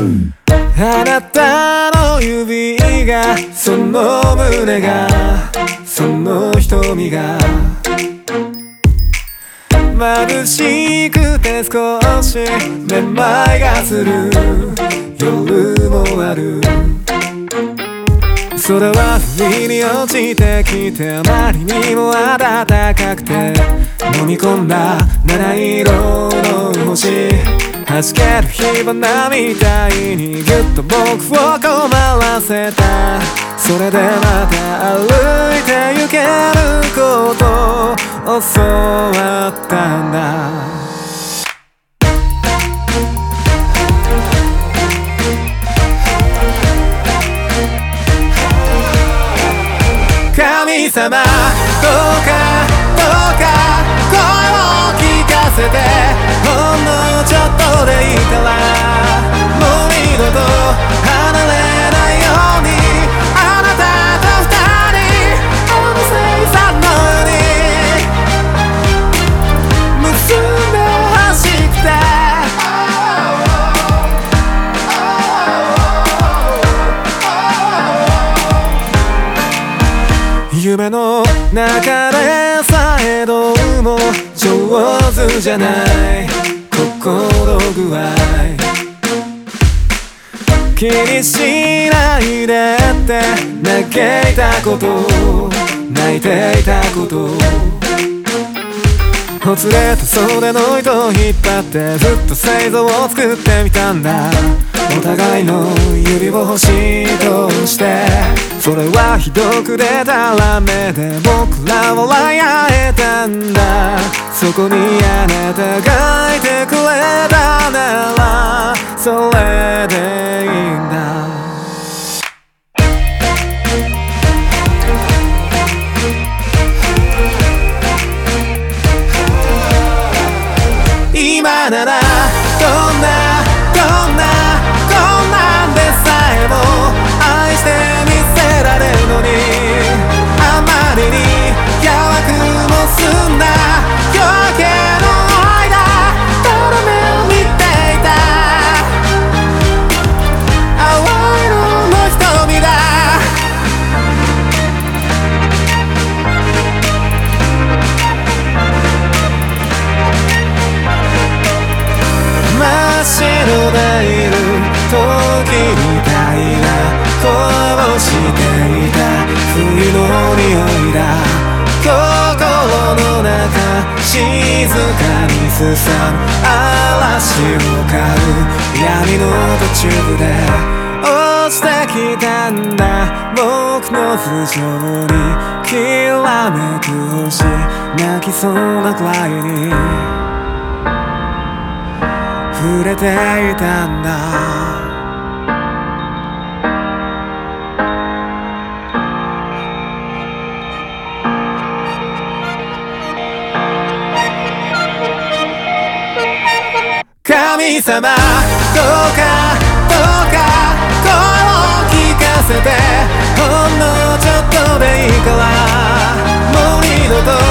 あなたの指がその胸がその瞳が眩しくて少しめまいがする。夜もある。空は不意に落ちてきてあまりにも暖かくて飲み込んだ七弾ける火花みたいにぎゅっと僕を困らせた。それでまた歩いて行けることを教わったんだ。神様どうかどうかからもう二度と離れないようにあなたと二人あの星座のように結んでほしくて夢の中でさえどうも上手じゃない。心具合。気にしないでって嘆いたこと。泣いていたこと。ほつれた袖の糸を引っ張ってずっと製造を作ってみたんだ。お互いの指を欲しいとして。それはひどく出たらめで僕らを笑えたんだ。そこにあなたがいてくれたならそれでいいんだ。今ならどんなどんなこんなんでさえもしていた。冬の匂いだ。心の中静かにすさむ嵐を飼う。闇の途中で。落ちてきたんだ。僕の頭上にきらめく星。泣きそうなくらいに。触れていたんだ。神様どうかどうか声を聞かせてほんのちょっとでいいからもう二度と